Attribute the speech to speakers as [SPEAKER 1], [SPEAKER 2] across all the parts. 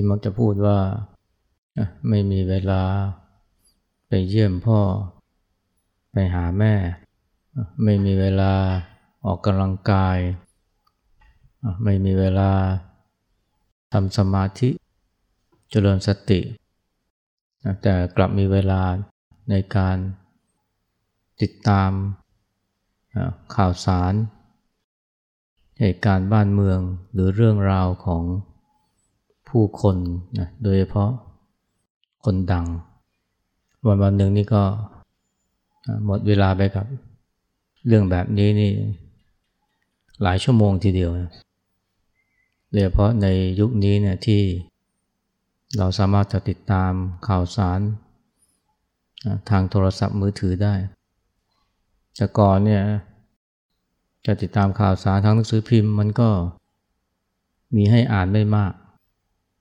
[SPEAKER 1] ที่มักจะพูดว่าไม่มีเวลาไปเยี่ยมพ่อ ไปหาแม่ ไม่มีเวลาออกกำลังกาย ไม่มีเวลาทำสมาธิเจริญสติ แต่กลับมีเวลาในการติดตามข่าวสาร เหตุการณ์บ้านเมืองหรือเรื่องราวของ ผู้คนนะโดยเฉพาะคนดัง วันวันหนึ่งนี่ก็หมดเวลาไปกับ เรื่องแบบนี้นี่หลายชั่วโมงทีเดียวนะโดยเฉพาะในยุคนี้เนี่ยที่เราสามารถจะติดตามข่าวสารทางโทรศัพท์มือถือได้ แต่ก่อนเนี่ยจะติดตามข่าวสารทางหนังสือพิมพ์มันก็มีให้อ่านไม่มาก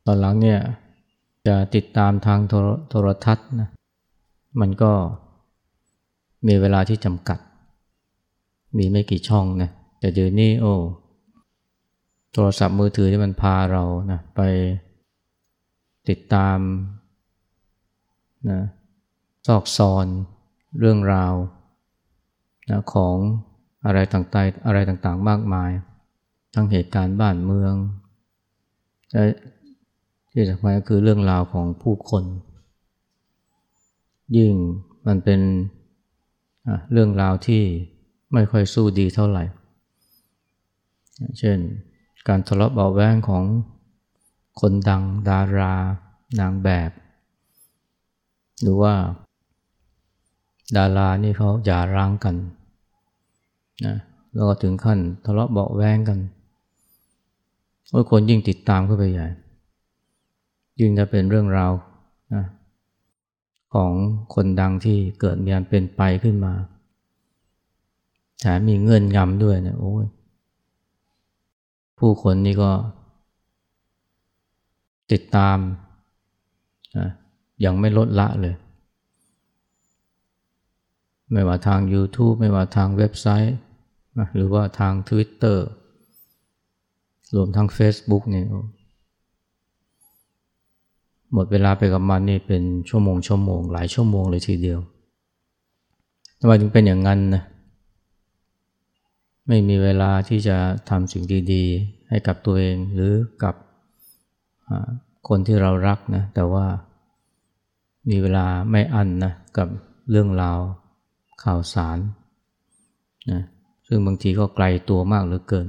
[SPEAKER 1] อนหลังเนี่ยจะติดตามทางโทรทัศน์นะมันก็มีเวลาที่จำกัด มีไม่กี่ช่องนะแต่เดี๋ยวนี้โอ้โทรศัพท์มือถือที่มันพาเรานะไปติดตามนะซอกซอนเรื่องราวนะของอะไรต่างๆอะไรต่างๆ มากมาย ทั้งเหตุการณ์บ้านเมืองและ ที่สำคัญก็คือเรื่องราวของผู้คน ยิ่งมันเป็นเรื่องราวที่ไม่ค่อยสู้ดีเท่าไหร่ เช่น การทะเลาะเบาแวงของคนดังดารานางแบบ หรือว่า ดารานี่เขาหย่าร้างกันนะแล้วก็ถึงขั้นทะเลาะเบาแวงกันคนยิ่งติดตามเข้าไปใหญ่ ยิ่งจะเป็นเรื่องราวนะของคนดังที่เกิดมีการเป็นไปขึ้นมาแถมมีเงื่อนงำด้วยนะโอ้ยผู้คนนี่ก็ ติดตามนะยังไม่ลดละเลย ไม่ว่าทาง YouTube ไม่ว่าทางเว็บไซต์ หรือว่าทาง Twitter รวมทั้ง Facebook เนี่ย หมดเวลาไปกับมันนี่เป็นชั่วโมงชั่วโมง หลายชั่วโมงเลยทีเดียวทำไมถึงเป็นอย่างนั้นนะไม่มีเวลาที่จะทำสิ่งดีๆ ให้กับตัวเองหรือกับคนที่เรารักนะแต่ว่ามีเวลาไม่อันนะกับเรื่องราวข่าวสารนะซึ่งบางทีก็ไกลตัวมากเหลือเกิน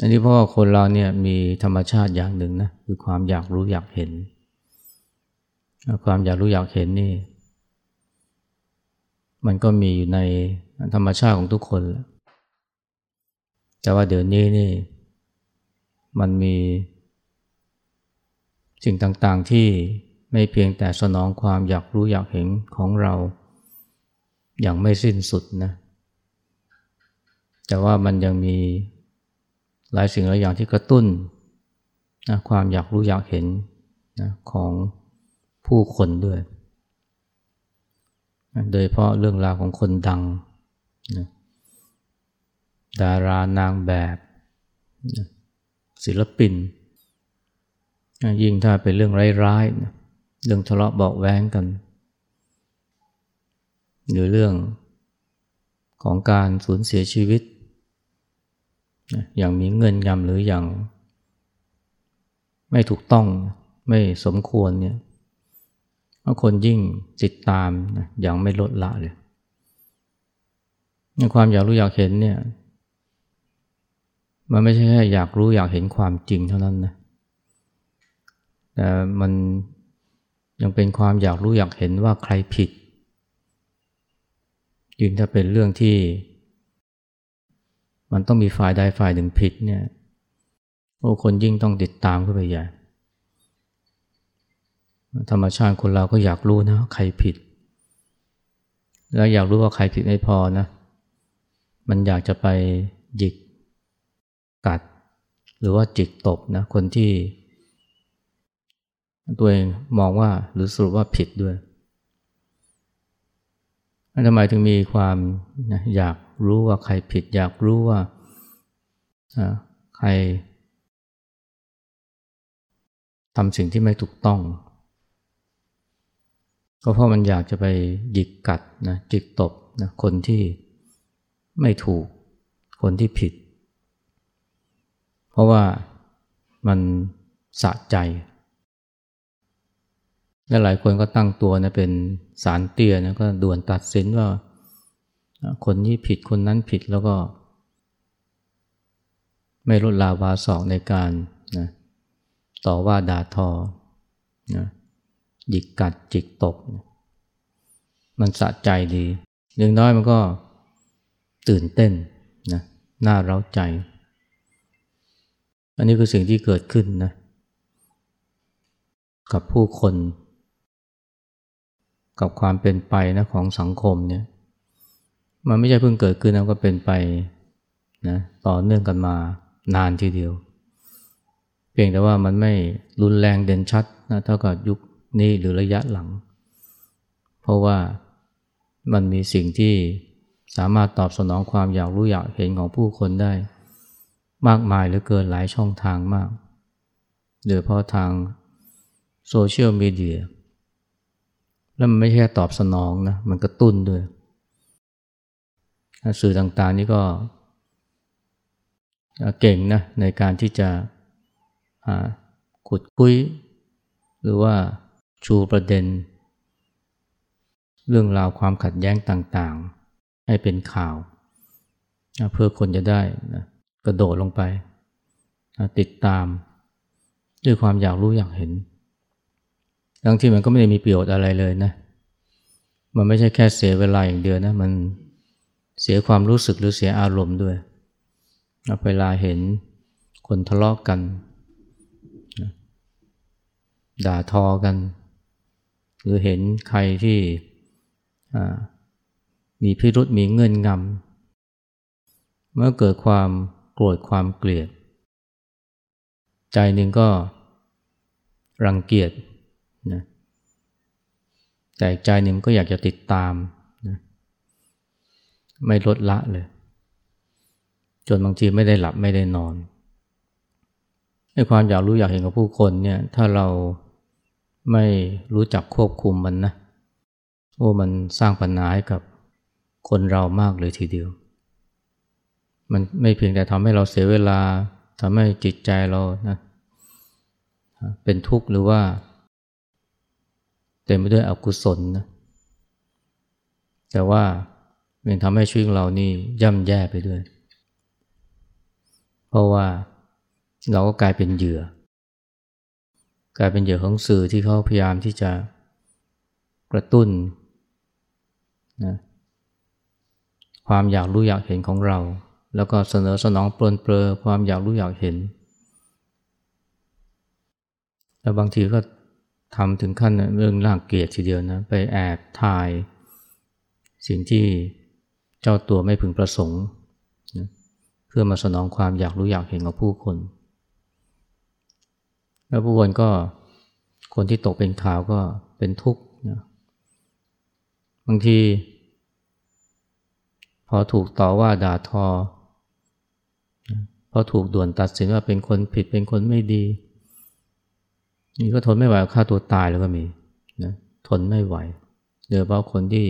[SPEAKER 1] อันนี้เพราะว่าคนเราเนี่ยมีธรรมชาติอย่างหนึ่งนะคือความอยากรู้อยากเห็น ความอยากรู้อยากเห็นนี่ มันก็มีอยู่ในธรรมชาติของทุกคนแหละแต่ว่าเดี๋ยวนี้นี่ มันมีสิ่งต่างๆที่ไม่เพียงแต่สนองความอยากรู้อยากเห็นของเรา อย่างไม่สิ้นสุดนะ แต่ว่ามันยังมี หลายสิ่งหลายอย่างที่กระตุ้นนะความอยากรู้อยากเห็นนะของผู้คนด้วยโดยเพราะเรื่องราวของคนดังนะดารานางแบบนะศิลปินยิ่งถ้าเป็นเรื่องร้ายๆเรื่องทะเลาะเบาแว้งกัน หรือเรื่องของการสูญเสียชีวิต อย่างมีเงินยำหรืออย่าง ไม่ถูกต้องไม่สมควรเนี่ยคนยิ่งติดตามอย่างไม่ลดละเลยความอยากรู้อยากเห็นเนี่ยมันไม่ใช่แค่อยากรู้อยากเห็นความจริงเท่านั้นนะแต่มันยังเป็นความอยากรู้อยากเห็นว่าใครผิดยิ่งถ้าเป็นเรื่องที่ มันต้องมีฝ่ายใดฝ่ายหนึ่งผิดเนี่ยโอ้คนยิ่งต้องติดตามเข้าไปใหญ่ธรรมชาติคนเราก็อยากรู้นะใครผิด แล้วอยากรู้ว่าใครผิดไม่พอนะ มันอยากจะไปหยิกกัด หรือว่าจิกตบนะคนที่ ตัวเองมองว่าหรือสรุปว่าผิดด้วยทำไมถึงมีความอยาก รู้ว่าใครผิด อยากรู้ว่าใครทำสิ่งที่ไม่ถูกต้อง ก็เพราะมันอยากจะไปหยิกกัดนะจิกตบนะคนที่ไม่ถูก คนที่ผิด เพราะว่ามันสะใจ และหลายคนก็ตั้งตัวนะเป็นสารเตี้ยนะก็ด่วนตัดสินว่า คนนี้ผิดคนนั้นผิดแล้วก็ ไม่ลดลาวาสอกในการนะต่อว่าด่าทอนะหยิกกัดจิกตบ มันสะใจดีอย่างน้อยมันก็ตื่นเต้นนะน่าเร้าใจ อันนี้คือสิ่งที่เกิดขึ้นนะกับผู้คน กับความเป็นไปนะของสังคมเนี่ย มันไม่ใช่เพิ่งเกิดขึ้นแล้วก็เป็นไปนะต่อเนื่องกันมานานทีเดียว เพียงแต่ว่ามันไม่รุนแรงเด่นชัดนะเท่ากับยุคนี้หรือระยะหลัง เพราะว่ามันมีสิ่งที่สามารถตอบสนองความอยากรู้อยากเห็นของผู้คนได้ มากมายหรือเกินหลายช่องทางมากโดยเพราะทางโซเชียลมีเดียแล้วมันไม่ใช่ตอบสนองนะ มันกระตุ้นด้วย สื่อต่างๆนี่ก็เก่งนะในการที่จะขุดคุย หรือว่าชูประเด็น เรื่องราวความขัดแย้งต่างๆ ให้เป็นข่าว เพื่อคนจะได้นะกระโดดลงไป ติดตาม ด้วยความอยากรู้อยากเห็น ทั้งที่มันก็ไม่ได้มีประโยชน์อะไรเลยนะ มันไม่ใช่แค่เสียเวลาอย่างเดียวนะ มัน เสียความรู้สึกหรือเสียอารมณ์ด้วยเวลาเห็นคนทะเลาะกกัน ด่าทอกัน หรือเห็นใครที่มีพิรุษมีเงื่อนงำเมื่อเกิดความโกรธความเกลียด ใจหนึ่งก็รังเกียจนะแต่ใจหนึ่งก็อยากจะติดตาม ไม่ลดละเลย จนบางทีไม่ได้หลับไม่ได้นอนในความอยากรู้อยากเห็นกับผู้คนเนี่ย ถ้าเราไม่รู้จักควบคุมมันนะโอ้มันสร้างปัญหาให้กับคนเรามากเลยทีเดียว มันไม่เพียงแต่ทำให้เราเสียเวลาทำให้จิตใจเรานะเป็นทุกข์หรือว่า เต็มไปด้วยอกุศลนะแต่ว่า มันทำให้ชีวิตเรานี่ย่ำแย่ไปด้วย เพราะว่าเราก็กลายเป็นเหยื่อ กลายเป็นเหยื่อของสื่อที่เขาพยายามที่จะกระตุ้นนะความอยากรู้อยากเห็นของเรา แล้วก็เสนอสนองปลนเปลือความอยากรู้อยากเห็น แล้วบางทีก็ทำถึงขั้นเรื่องร่างเกียรติทีเดียวนะ ไปแอบถ่ายสิ่งที่ เจ้าตัวไม่พึงประสงค์นะเพื่อมาสนองความอยากรู้อยากเห็นของผู้คน แล้วผู้คนก็คนที่ตกเป็นข่าวก็เป็นทุกข์นะบางที พอถูกต่อว่าด่าทอพอถูกด่วนตัดสินว่าเป็นคนผิดเป็นคนไม่ดี นี่ก็ทนไม่ไหวฆ่าตัวตายแล้วก็มีนะทนไม่ไหวโดยเฉพาะคนที่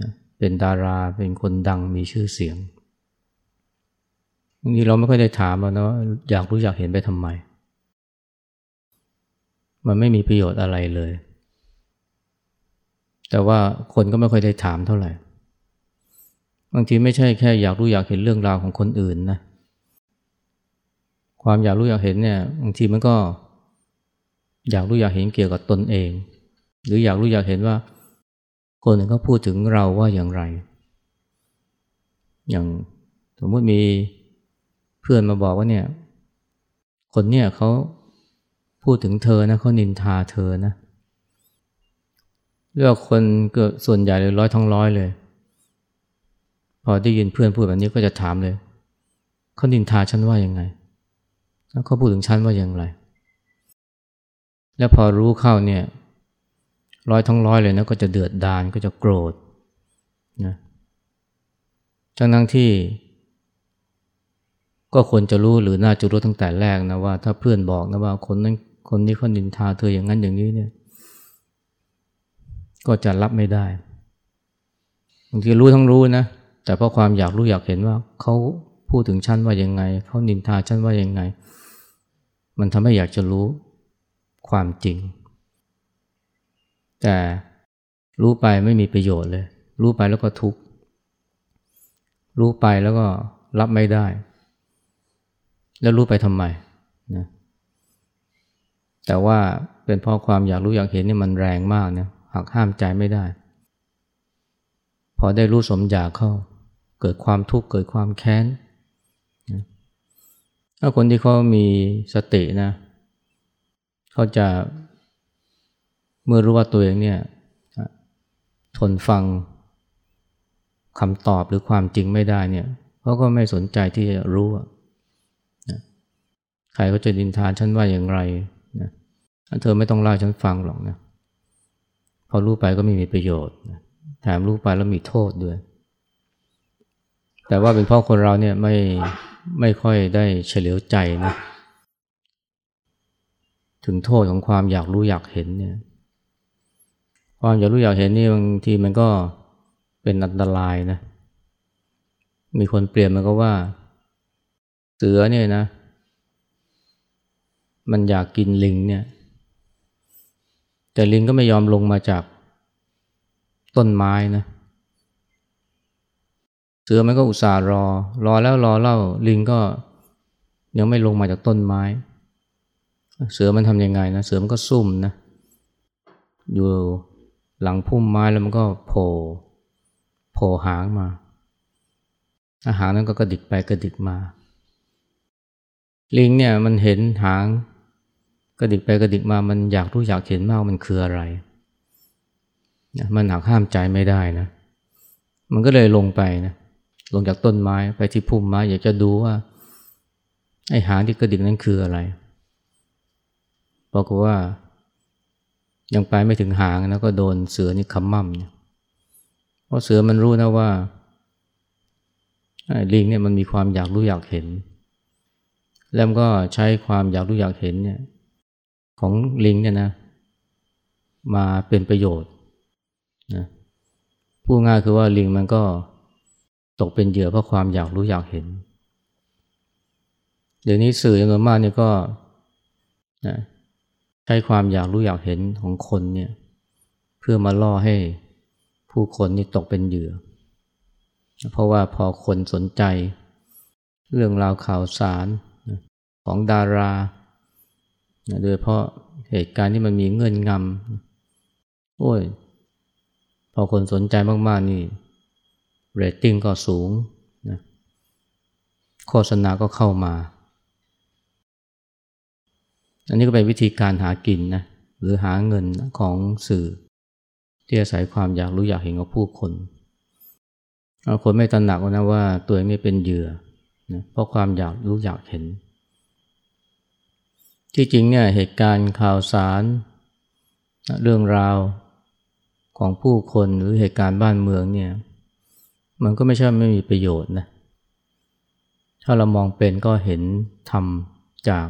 [SPEAKER 1] นะ เป็นดาราเป็นคนดังมีชื่อเสียงบางทีเราไม่ค่อยได้ถามเรานะอยากรู้อยากเห็นไปทำไม มันไม่มีประโยชน์อะไรเลย แต่ว่าคนก็ไม่ค่อยได้ถามเท่าไหร่บางทีไม่ใช่แค่อยากรู้อยากเห็นเรื่องราวของคนอื่นนะความอยากรู้อยากเห็นเนี่ยบางทีมันก็ อยากรู้อยากเห็นเกี่ยวกับตนเอง หรืออยากรู้อยากเห็นว่า คนหนึ่งเขาพูดถึงเราว่าอย่างไร อย่างสมมติมีเพื่อนมาบอกว่าเนี่ย คนเนี่ยเขาพูดถึงเธอนะเขานินทาเธอนะเลือกคนเกิดส่วนใหญ่เลยร้อยทั้งร้อยเลย พอได้ยินเพื่อนพูดแบบนี้ก็จะถามเลยเขานินทาฉันว่ายังไง แล้วเขาพูดถึงฉันว่าอย่างไร แล้วพอรู้เข้าเนี่ย ร้อยทั้งร้อยเลยนะก็จะเดือดดานก็จะโกรธนะจังนั้นที่ ก็ควรจะรู้หรือน่าจะรู้ตั้งแต่แรกนะว่า ถ้าเพื่อนบอกนะว่าคนนั้นคนนี้เขานินทาเธออย่างนั้นอย่างนี้เนี่ย ก็จะรับไม่ได้บางทีรู้ทั้งรู้นะแต่เพราะความอยากรู้อยากเห็นว่าเขาพูดถึงฉันว่ายังไงเขานินทาฉันว่ายังไง มันทำให้อยากจะรู้ความจริง แต่รู้ไปไม่มีประโยชน์เลย รู้ไปแล้วก็ทุกข์ รู้ไปแล้วก็รับไม่ได้ แล้วรู้ไปทำไมนะแต่ว่าเป็นเพราะความอยากรู้อยากเห็นนี่มันแรงมากนะหักห้ามใจไม่ได้ พอได้รู้สมอยากเข้า เกิดความทุกข์เกิดความแค้นถ้าคนที่เขามีสตินะเขาจะ เมื่อรู้ว่าตัวเองเนี่ยทนฟังคำตอบหรือความจริงไม่ได้เนี่ยเขาก็ไม่สนใจที่จะรู้นะใครเขาจะดินทานฉันว่าอย่างไรนะเธอไม่ต้องเล่าฉันฟังหรอกนะพอรู้ไปก็ไม่มีประโยชน์แถมรู้ไปแล้วมีโทษด้วย แต่ว่าเป็นเพราะคนเราเนี่ยไม่ไม่ค่อยได้เฉลียวใจนะถึงโทษของความอยากรู้อยากเห็นเนี่ย ความอยากรู้อยากเห็นนี่บางทีมันก็เป็นอันตรายนะ มีคนเปลี่ยนมันก็ว่า เสือเนี่ยนะ มันอยากกินลิงเนี่ย แต่ลิงก็ไม่ยอมลงมาจากต้นไม้นะ เสือมันก็อุตส่าห์รอ รอแล้วรอเล่าลิงก็ยังไม่ลงมาจากต้นไม้ เสือมันทำยังไงนะ เสือมันก็ซุ่มนะ อยู่ หลังพุ่มไม้แล้วมันก็โผล่โผล่หางมา อาหารนั้นก็กระดิกไปกระดิกมา ลิงเนี่ยมันเห็นหางกระดิกไปกระดิกมา มันอยากรู้อยากเห็นมากมันคืออะไร มันหักห้ามใจไม่ได้นะ มันก็เลยลงไปนะ ลงจากต้นไม้ไปที่พุ่มไม้ อยากจะดูว่า ไอ้หางที่กระดิกนั้นคืออะไร บอกว่า ยังไปไม่ถึงหางนะก็โดนเสือนี่คำมั่มเนี่ยเพราะเสือมันรู้นะว่าลิงเนี่ยมันมีความอยากรู้อยากเห็น แล้วก็ใช้ความอยากรู้อยากเห็นเนี่ยของลิงเนี่ยนะ มาเป็นประโยชน์นะพูดง่ายคือว่าลิงมันก็ตกเป็นเหยื่อเพราะความอยากรู้อยากเห็น เดี๋ยวนี้สื่อจำนวนมากเนี่ยก็นะ ใช้ความอยากรู้อยากเห็นของคนเนี่ยเพื่อมาล่อให้ผู้คนนี่ตกเป็นเหยื่อ เพราะว่าพอคนสนใจ เรื่องราวข่าวสารของดาราโดยเพราะเหตุการณ์ที่มันมีเงื่อนงำโอ้ย พอคนสนใจมาก ๆ นี่เรตติ้งก็สูงนะโฆษณาก็เข้ามา อันนี้ก็เป็นวิธีการหากินนะหรือหาเงินของสื่อ ที่อาศัยความอยากรู้อยากเห็นของผู้คนคนไม่ตระหนักนะว่าตัวเองนี่เป็นเหยื่อนะเพราะความอยากรู้อยากเห็น ที่จริงเนี่ยเหตุการณ์ข่าวสาร เรื่องราวของผู้คนหรือเหตุการณ์บ้านเมืองเนี่ยมันก็ไม่ใช่ไม่มีประโยชน์นะถ้าเรามองเป็นก็เห็นทำจาก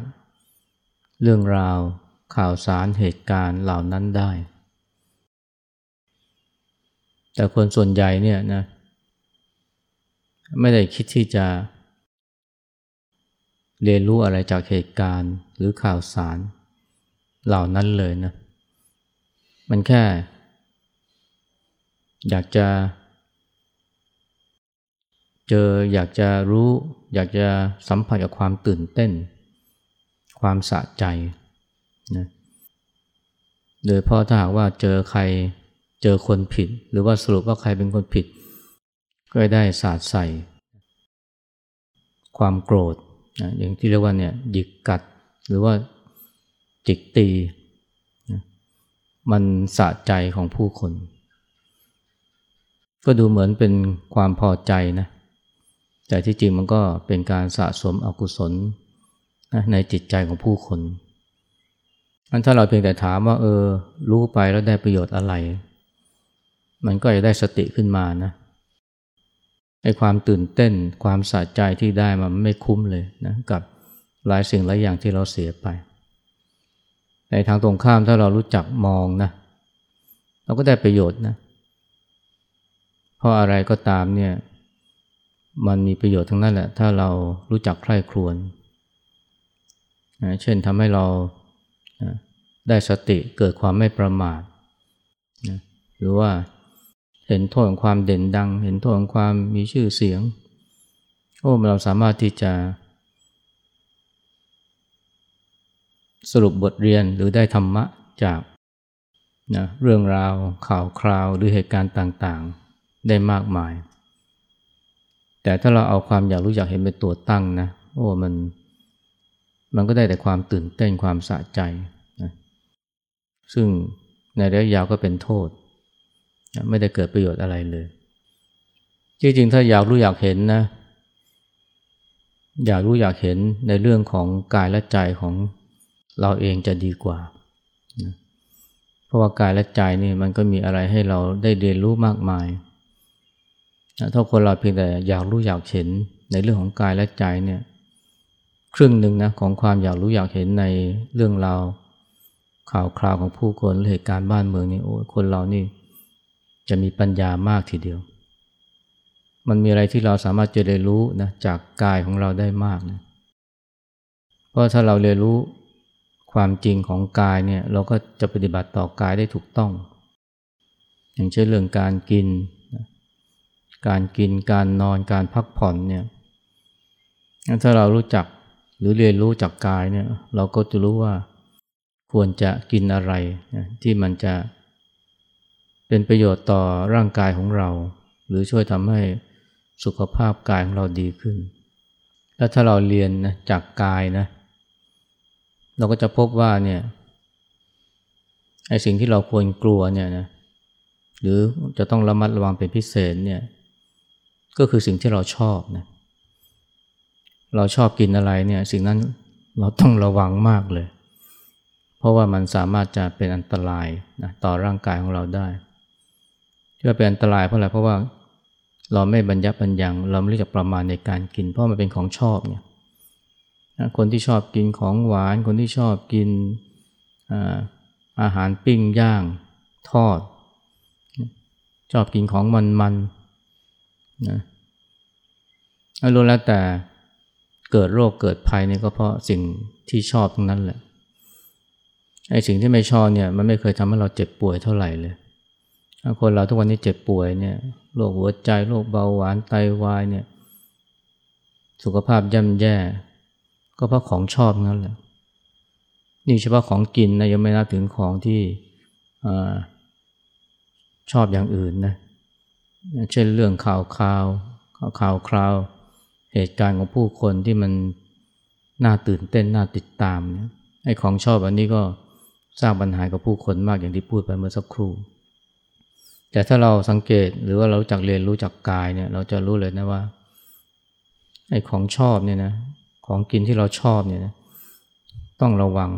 [SPEAKER 1] เรื่องราวข่าวสารเหตุการณ์เหล่านั้นได้ แต่คนส่วนใหญ่เนี่ยนะไม่ได้คิดที่จะ เรียนรู้อะไรจากเหตุการณ์หรือข่าวสารเหล่านั้นเลยนะ มันแค่ อยากจะ เจออยากจะรู้ อยากจะสัมผัสกับความตื่นเต้น ความสะใจนะโดยเพราะถ้าหากว่าเจอใครเจอคนผิด หรือว่าสรุปว่าใครเป็นคนผิด ก็ได้สาดใส่ ความโกรธนะอย่างที่เรียกว่าเนี่ยหยิกกัดหรือว่าจิกตีนะมันสะใจของผู้คน ก็ดูเหมือนเป็นความพอใจนะแต่ที่จริงมันก็เป็นการสะสมอกุศล ในจิตใจของผู้คนอันถ้าเราเพียงแต่ถามว่า เออ รู้ไปแล้วได้ประโยชน์อะไร มันก็จะได้สติขึ้นมานะไอความตื่นเต้นความสะใจที่ได้มันไม่คุ้มเลยนะกับหลายสิ่งหลายอย่างที่เราเสียไป ในทางตรงข้ามถ้าเรารู้จักมองนะ เราก็ได้ประโยชน์นะ เพราะอะไรก็ตามเนี่ย มันมีประโยชน์ทั้งนั้นแหละ ถ้าเรารู้จักใคร่ครวญ เช่นทำให้เราได้สติเกิดความไม่ประมาทหรือว่าเห็นโทษของความเด่นดัง เห็นโทษของความมีชื่อเสียง โอ้เราสามารถที่จะ สรุปบทเรียนหรือได้ธรรมะจากนะเรื่องราวข่าวคราวหรือเหตุการณ์ต่างๆ ได้มากมาย แต่ถ้าเราเอาความอยากรู้อยากเห็นเป็นตัวตั้งนะ โอ้มัน มันก็ได้แต่ความตื่นเต้นความสะใจนะซึ่งในระยะยาวก็เป็นโทษไม่ได้เกิดประโยชน์อะไรเลย จริงๆ ถ้าอยากรู้อยากเห็นนะ อยากรู้อยากเห็นในเรื่องของกายและใจของเราเองจะดีกว่าเพราะว่ากายและใจนี่มันก็มีอะไรให้เราได้เรียนรู้มากมายถ้าคนเราเพียงแต่อยากรู้อยากเห็นในเรื่องของกายและใจเนี่ย ครึ่งหนึ่งนะของความอยากรู้อยากเห็นในเรื่องราวข่าวคราวของผู้คนเหตุการณ์บ้านเมืองนี่โอ้คนเรานี่จะมีปัญญามากทีเดียว มันมีอะไรที่เราสามารถจะเรียนรู้นะจากกายของเราได้มากนะเพราะถ้าเราเรียนรู้ความจริงของกายเนี่ยเราก็จะปฏิบัติต่อกายได้ถูกต้อง อย่างเช่นเรื่องการกิน การกินการนอนการพักผ่อนเนี่ยถ้าเรารู้จัก หรือเรียนรู้จากกายเนี่ยเราก็จะรู้ว่าควรจะกินอะไรที่มันจะเป็นประโยชน์ต่อร่างกายของเรา หรือช่วยทำให้สุขภาพกายของเราดีขึ้น และถ้าเราเรียนนะจากกายนะ เราก็จะพบว่าเนี่ยไอ้สิ่งที่เราควรกลัวเนี่ยนะหรือจะต้องระมัดระวังเป็นพิเศษเนี่ยก็คือสิ่งที่เราชอบนะเเราชอบกินอะไรเนี่ยสิ่งนั้นเราต้องระวังมากเลย เพราะว่ามันสามารถจะเป็นอันตรายนะต่อร่างกายของเราได้ที่ว่าเป็นอันตรายเพราะอะไรเพราะว่าเราไม่บรรยับบรรยังเราไม่รู้จักประมาณในการกิน เพราะมันเป็นของชอบเนี่ยคนที่ชอบกินของหวาน คนที่ชอบกินอาหารปิ้งย่างทอด ชอบกินของมันๆนะรู้แล้วแต่ เกิดโรคเกิดภัยนี่ก็เพราะสิ่งที่ชอบทั้งนั้นแหละไอ้สิ่งที่ไม่ชอบเนี่ยมันไม่เคยทำให้เราเจ็บป่วยเท่าไหร่เลยคนเราทุกวันนี้เจ็บป่วยเนี่ยโรคหัวใจโรคเบาหวานไตาวายเนี่ยสุขภาพย่ำแย่ ก็เพราะของชอบนั่นแหละนี่เฉพาะของกินนะยังไม่นับถึงของที่ชอบอย่างอื่นนะเช่นเรื่องข่าวคราวข่าวคราว เหตุการณ์ของผู้คนที่มันน่าตื่นเต้นน่าติดตามเนี่ยไอ้ของชอบอันนี้ก็สร้างปัญหากับผู้คนมากอย่างที่พูดไปเมื่อสักครู่ แต่ถ้าเราสังเกตหรือว่าเราจักเรียนรู้จักกายเนี่ยเราจะรู้เลยนะว่าไอ้ของชอบเนี่ยนะของกินที่เราชอบเนี่ยนะต้องระวัง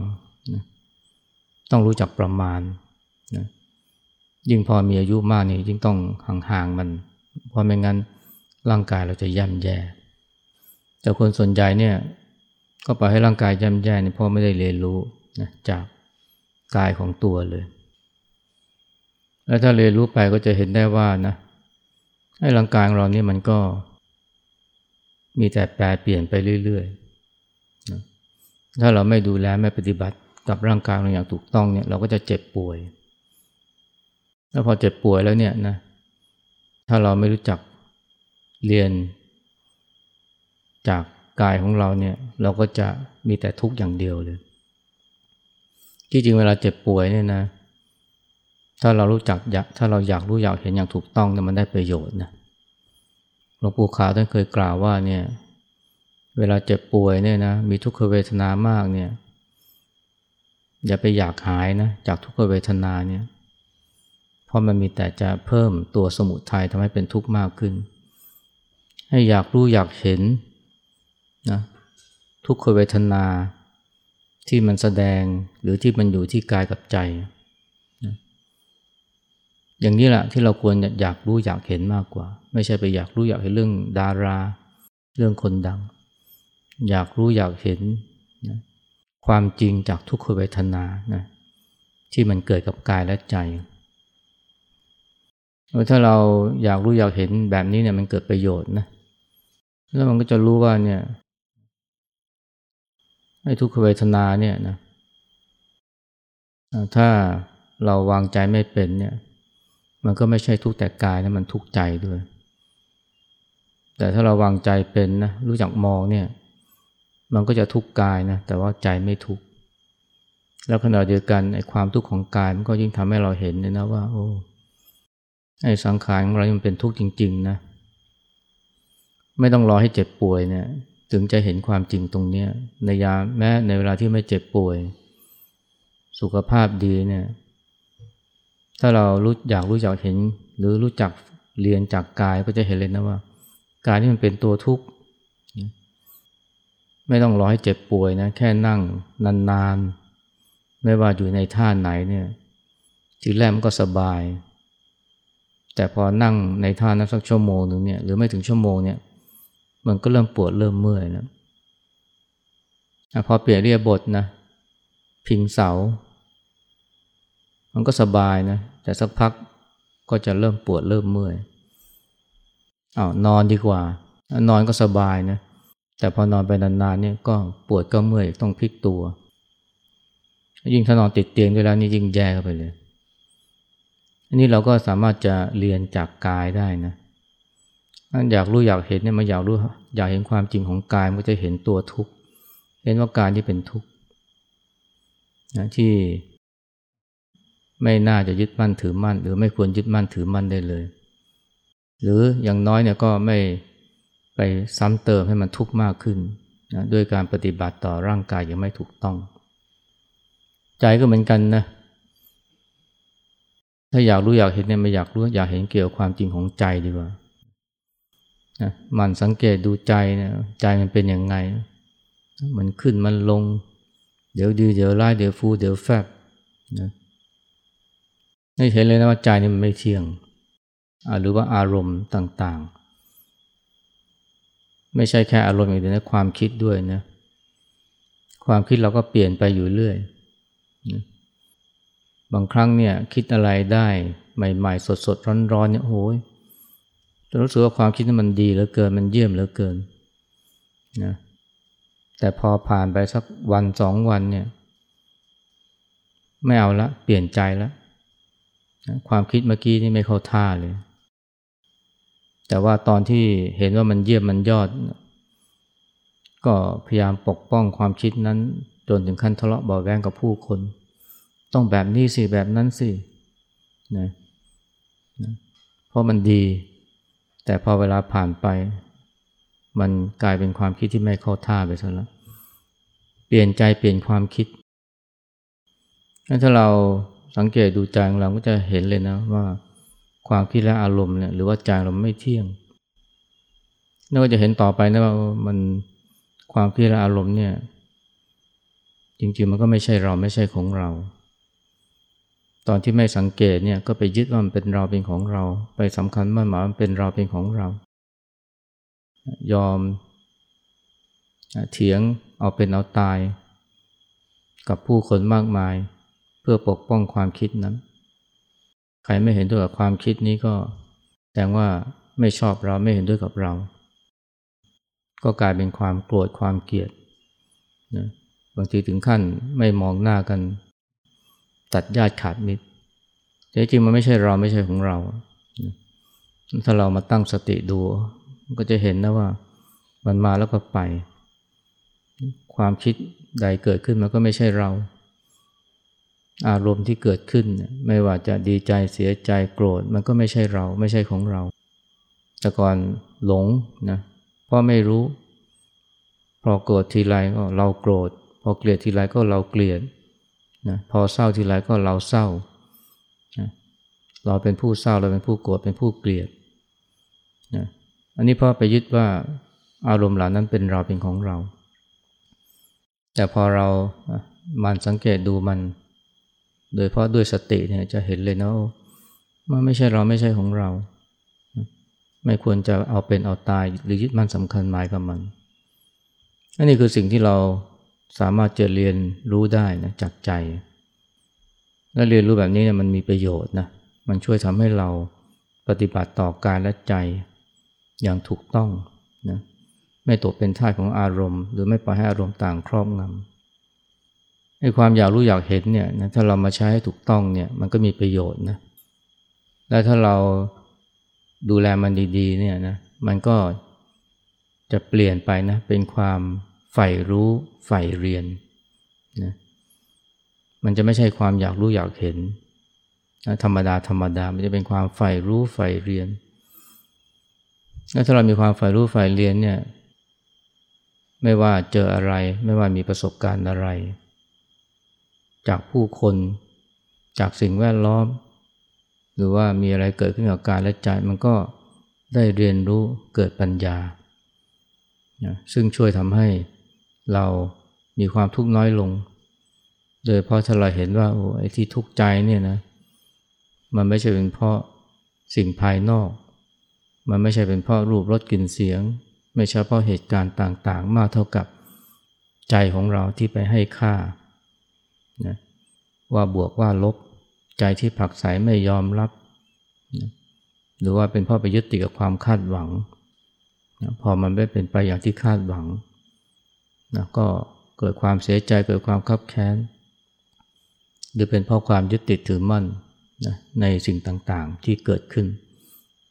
[SPEAKER 1] นะต้องรู้จักประมาณนะยิ่งพอมีอายุมากนี่ยิ่งต้องห่างๆมัน เพราะไม่งั้นร่างกายเราจะย่ำแย่ แต่คนส่วนใหญ่เนี่ยก็ปล่อยให้ร่างกายย่ำแย่เนี่เพราะไม่ได้เรียนรู้นะจากกายของตัวเลย แล้วถ้าเรียนรู้ไปก็จะเห็นได้ว่านะไอ้ร่างกายของเราเนี่ยมันก็ มีแต่แปรเปลี่ยนไปเรื่อยๆนะถ้าเราไม่ดูแลไม่ปฏิบัติกับร่างกายเราอย่างถูกต้องเนี่ยเราก็จะเจ็บป่วย แล้วพอเจ็บป่วยแล้วเนี่ยนะถ้าเราไม่รู้จักเรียน จากกายของเราเนี่ยเราก็จะมีแต่ทุกข์อย่างเดียวเลยที่จริงเวลาเจ็บป่วยเนี่ยนะ ถ้าเรารู้จักอยากถ้าเราอยากรู้อยากเห็นอย่างถูกต้องเนี่ยมันได้ประโยชน์นะหลวงปู่ขาวท่านเคยกล่าวว่าเนี่ยเวลาเจ็บป่วยเนี่ยนะมีทุกขเวทนามากเนี่ยอย่าไปอยากหายนะจากทุกขเวทนาเนี่ยเพราะมันมีแต่จะเพิ่มตัวสมุทัยทำให้เป็นทุกข์มากขึ้น ให้อยากรู้อยากเห็น นะทุกขเวทนาที่มันแสดงหรือที่มันอยู่ที่กายกับใจอย่างนี้แหละที่เราควรอยากรู้อยากเห็นมากกว่า ไม่ใช่ไปอยากรู้อยากเห็นเรื่องดารา เรื่องคนดัง อยากรู้อยากเห็นนะความจริงจากทุกขเวทนานะที่มันเกิดกับกายและใจถ้าเราอยากรู้อยากเห็นแบบนี้เนี่ยมันเกิดประโยชน์นะแล้วมันก็จะรู้ว่าเนี่ย ไอ้ทุกขเวทนาเนี่ยนะถ้าเราวางใจไม่เป็นเนี่ย มันก็ไม่ใช่ทุกแต่กายนะมันทุกใจด้วย แต่ถ้าเราวางใจเป็นนะรู้จักมองเนี่ย มันก็จะทุกกายนะแต่ว่าใจไม่ทุกแล้วขณะเดียวกันไอ้ความทุกข์ของกายมันก็ยิ่งทำให้เราเห็นเลยนะว่า โอ้ไอ้สังขารของเรามันเป็นทุกข์จริง ๆ นะ ไม่ต้องรอให้เจ็บป่วยเนี่ย ถึงจะเห็นความจริงตรงนี้ในยามแม้ในเวลาที่ไม่เจ็บป่วย สุขภาพดีเนี่ย ถ้าเรารู้อยากรู้จักเห็น หรือรู้จักเรียนจากกายก็จะเห็นเลยนะว่า กายนี่มันเป็นตัวทุกข์ไม่ต้องรอให้เจ็บป่วยนะแค่นั่งนานๆ ไม่ว่าอยู่ในท่าไหนเนี่ยทีแรกมันก็สบาย แต่พอนั่งในท่านั้นสักชั่วโมงหนึ่งเนี่ยหรือไม่ถึงชั่วโมงเนี่ย มันก็เริ่มปวดเริ่มเมื่อยแล้วพอเปลี่ยนเรียบทนะ พิงเสา มันก็สบายนะ แต่สักพักก็จะเริ่มปวดเริ่มเมื่อยอา้าวนอนดีกว่า นอนก็สบายนะ แต่พอนอนไปนานๆเนี่ยก็ปวดก็เมื่อยต้องพลิกตัว ยิ่งถ้านอนติดเตียงด้วยแล้วนี่ยิ่งแย่เข้าไปเลย อันนี้เราก็สามารถจะเรียนจากกายได้นะ อยากรู้อยากเห็นเนี่ยมาอยากรู้ อยากเห็นความจริงของกายมันจะเห็นตัวทุกข์เห็นว่ากายที่เป็นทุกข์นะที่ไม่น่าจะยึดมั่นถือมั่น หรือไม่ควรยึดมั่นถือมั่นได้เลย หรืออย่างน้อยเนี่ยก็ไม่ไปซ้ำเติมให้มันทุกข์มากขึ้นนะด้วยการปฏิบัติต่อร่างกายอย่างไม่ถูกต้อง ใจก็เหมือนกันนะถ้าอยากรู้อยากเห็นเนี่ยไม่อยากรู้อยากเห็นเกี่ยวกับความจริงของใจดีกว่า นะมันสังเกตดูใจเนี่ยใจมันเป็นยังไง มันขึ้นมันลง เดี๋ยวดีเดี๋ยวร้ายเดี๋ยวฟูเดี๋ยวแฟบนะให้เห็นเลยนะว่าใจนี่มันไม่เที่ยง หรือว่าอารมณ์ต่างๆ ไม่ใช่แค่อารมณ์อย่างเดียวนะความคิดด้วยนะความคิดเราก็เปลี่ยนไปอยู่เรื่อยนะบางครั้งเนี่ยคิดอะไรได้ใหม่ ๆ สดๆร้อนๆเนี่ยโอ้ย จะรู้สึกว่าความคิดนั้นมันดีเหลือเกินมันเยี่ยมเหลือเกินนะแต่พอผ่านไปสักวันสองวันเนี่ย ไม่เอาละเปลี่ยนใจแล้วความคิดเมื่อกี้นี่ไม่เข้าท่าเลย แต่ว่าตอนที่เห็นว่ามันเยี่ยมมันยอด ก็พยายามปกป้องความคิดนั้น จนถึงขั้นทะเลาะเบาแวงกับผู้คน ต้องแบบนี้สิแบบนั้นสินะนะเพราะมันดี แต่พอเวลาผ่านไป มันกลายเป็นความคิดที่ไม่เข้าท่าไปซะแล้วเปลี่ยนใจเปลี่ยนความคิดถ้าเราสังเกตดูใจของเราก็จะเห็นเลยนะว่าความคิดและอารมณ์เนี่ยหรือว่าใจเราไม่เที่ยงนั่นก็จะเห็นต่อไปนะว่ามันความคิดและอารมณ์เนี่ย จริงๆมันก็ไม่ใช่เราไม่ใช่ของเรา ตอนที่ไม่สังเกตเนี่ยก็ไปยึดว่ามันเป็นเราเป็นของเรา ไปสำคัญว่าหมามันเป็นเราเป็นของเรา ยอมเถียงเอาเป็นเอาตาย กับผู้คนมากมาย เพื่อปกป้องความคิดนั้น ใครไม่เห็นด้วยกับความคิดนี้ก็แสดงว่าไม่ชอบเราไม่เห็นด้วยกับเรา ก็กลายเป็นความโกรธความเกลียดนะบางทีถึงขั้นไม่มองหน้ากัน ตัดญาติขาดมิตรแต่จริงมันไม่ใช่เราไม่ใช่ของเรา ถ้าเรามาตั้งสติดูก็จะเห็นนะว่ามันมาแล้วก็ไป ความคิดใดเกิดขึ้นมันก็ไม่ใช่เรา อารมณ์ที่เกิดขึ้น ไม่ว่าจะดีใจเสียใจโกรธ มันก็ไม่ใช่เราไม่ใช่ของเรา แต่ก่อนหลงนะเพราะไม่รู้ พอโกรธทีไรก็เราโกรธ พอเกลียดทีไรก็เราเกลียด นะพอเศร้าทีไรก็เราเศร้านะเราเป็นผู้เศร้าเราเป็นผู้โกรธเป็นผู้เกลียดนะอันนี้พราะไปยึดว่าอารมณ์เหล่านั้นเป็นเราเป็นของเรา แต่พอเรามันสังเกตดูมัน โดยเพราะด้วยสติเนี่ยจะเห็นเลยนะมันไม่ใช่เราไม่ใช่ของเรา ไม่ควรจะเอาเป็นเอาตายหรือยึดมันสำคัญหมายกับมันอันนี้คือสิ่งที่เรา สามารถจะเรียนรู้ได้นะจากใจ และเรียนรู้แบบนี้เนี่ยมันมีประโยชน์นะมันช่วยทำให้เราปฏิบัติต่อกายและใจอย่างถูกต้องนะไม่ตกเป็นท่าของอารมณ์ หรือไม่ปล่อยให้อารมณ์ต่างครอบงำให้ความอยากรู้อยากเห็นเนี่ยนะถ้าเรามาใช้ให้ถูกต้องเนี่ยมันก็มีประโยชน์นะและถ้าเราดูแลมันดีๆเนี่ยนะมันก็จะเปลี่ยนไปนะเป็นความ ฝ่รู้ใฝ่เรียนนะมันจะไม่ใช่ความอยากรู้อยากเห็นนะธรรมดาธรรมดา มันจะเป็นความใฝ่รู้ใฝ่เรียนแล้วถ้าเรามีความใฝ่รู้ใฝ่เรียนเนี่ยไม่ว่าเจออะไร ไม่ว่ามีประสบการณ์อะไร จากผู้คนจากสิ่งแวดล้อม หรือว่ามีอะไรเกิดขึ้นกับกายและใจมันก็ได้เรียนรู้เกิดปัญญา ซึ่งช่วยทำให้ เรามีความทุกข์น้อยลง โดยเพราะถ้าเราเห็นว่าโอ้ไอ้ที่ทุกข์ใจเนี่ยนะ มันไม่ใช่เป็นเพราะสิ่งภายนอก มันไม่ใช่เป็นเพราะรูปรสกลิ่นเสียง ไม่ใช่เพราะเหตุการณ์ต่างๆ มากเท่ากับใจของเราที่ไปให้ค่านะว่าบวกว่าลบใจที่ผักใสไม่ยอมรับนะหรือว่าเป็นเพราะไปยึดติดกับความคาดหวังนะพอมันไม่เป็นไปอย่างที่คาดหวัง นะก็เกิดความเสียใจเกิดความคับแค้น หรือเป็นเพราะความยึดติดถือมั่นนะในสิ่งต่างๆที่เกิดขึ้น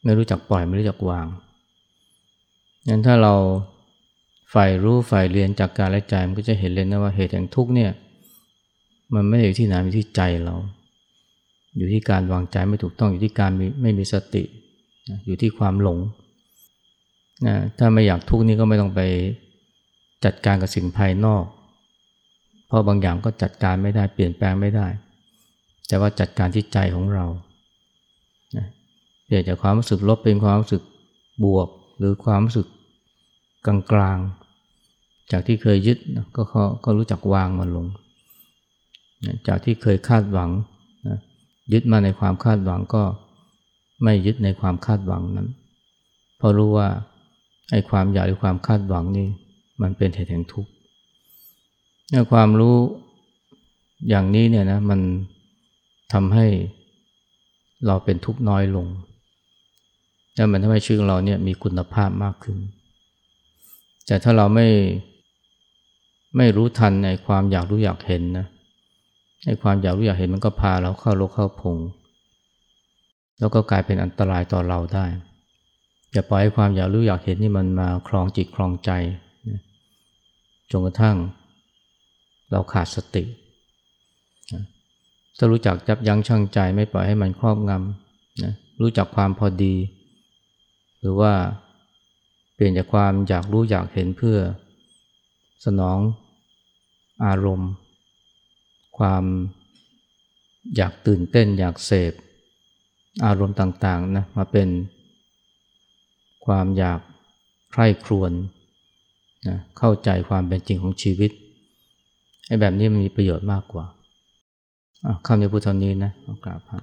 [SPEAKER 1] ไม่รู้จักปล่อยไม่รู้จักวางงั้นถ้าเราฝ่ายรู้ฝ่ายเรียนจากการและใจมันก็จะเห็นเลยนะว่าเหตุแห่งทุกเนี่ยมันไม่ได้อยู่ที่ไหนอยู่ที่ใจเรา อยู่ที่การวางใจไม่ถูกต้องอยู่ที่การไม่มีสติอยู่ที่ความหลงนะถ้าไม่อยากทุกข์นี่ก็ไม่ต้องไป จัดการกับสิ่งภายนอก เพราะบางอย่างก็จัดการไม่ได้เปลี่ยนแปลงไม่ได้ แต่ว่าจัดการที่ใจของเราเปลี่ยนจากความรู้สึกลบเป็นความรู้สึกบวก หรือความรู้สึกกลางๆ จากที่เคยยึดก็ก็รู้จักวางมันลง จากที่เคยคาดหวังยึดมาในความคาดหวังก็ไม่ยึดในความคาดหวังนั้น เพราะรู้ว่าไอ้ความอยากหรือความคาดหวังนี่ มันเป็นเหตุแห่งทุกข์เนี่ยความรู้อย่างนี้เนี่ยนะมันทำให้เราเป็นทุกข์น้อยลง แล้วมันทำให้ชีวิตของเราเนี่ยมีคุณภาพมากขึ้น แต่ถ้าเราไม่ไม่รู้ทันในความอยากรู้อยากเห็นนะในความอยากรู้อยากเห็นมันก็พาเราเข้าโลกเข้าพง แล้วก็กลายเป็นอันตรายต่อเราได้ อย่าปล่อยให้ความอยากรู้อยากเห็นนี่มันมาคลองจิตคลองใจ จนกระทั่งเราขาดสติ ถ้ารู้จักจับยั้งชั่งใจไม่ปล่อยให้มันครอบงำนะรู้จักความพอดี หรือว่าเปลี่ยนจากความอยากรู้อยากเห็นเพื่อสนองอารมณ์ ความอยากตื่นเต้นอยากเสพ อารมณ์ต่างๆนะมาเป็นความอยากใคร่ครวญ นะเข้าใจความเป็นจริงของชีวิตไอ้แบบนี้มันมีประโยชน์มากกว่าคำในพุทธนี้นะกราบพระ